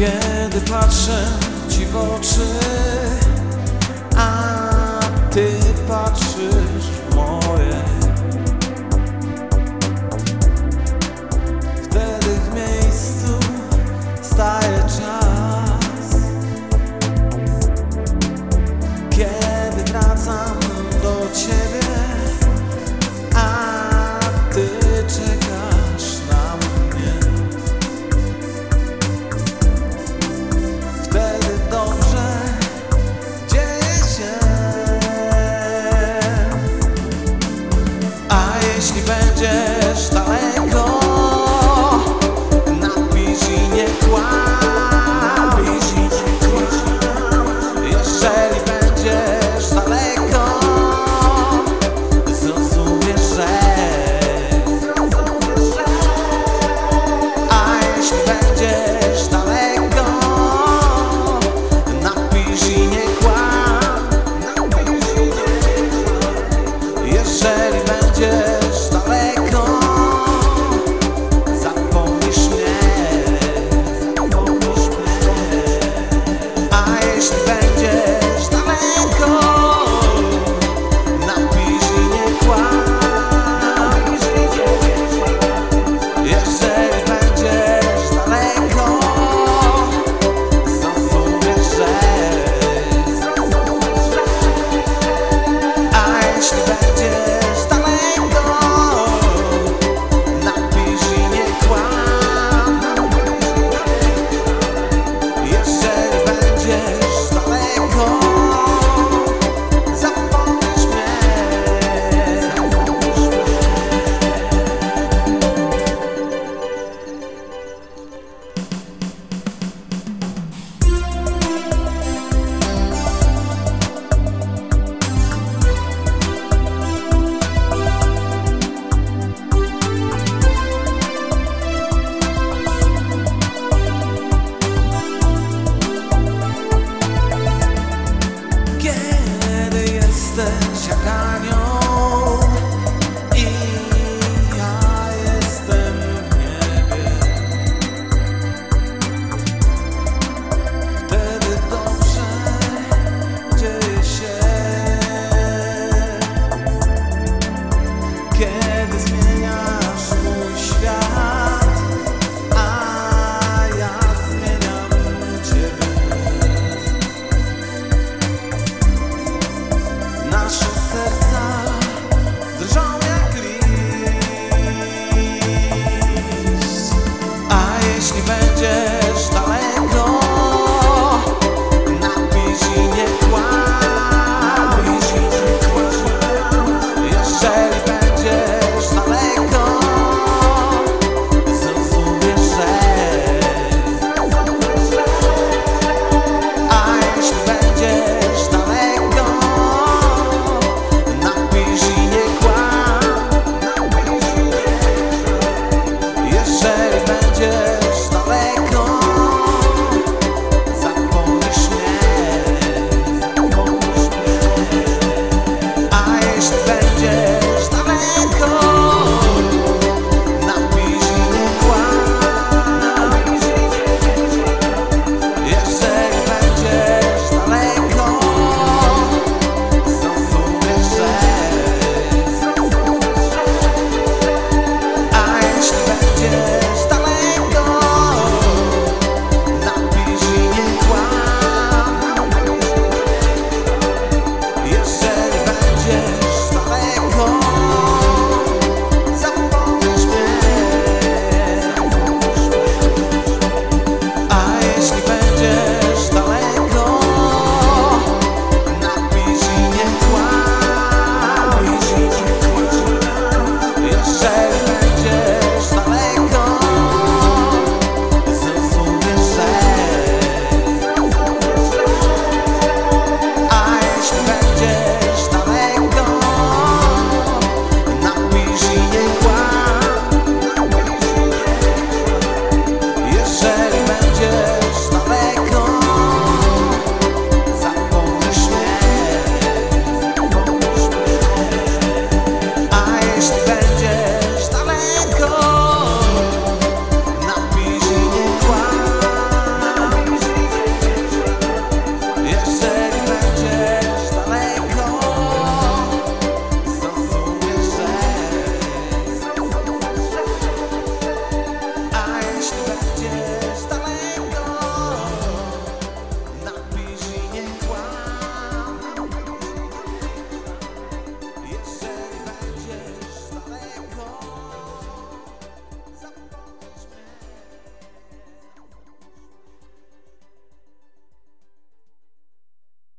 Kiedy patrzę Ci w oczy A Ty patrzysz Sally Yeah.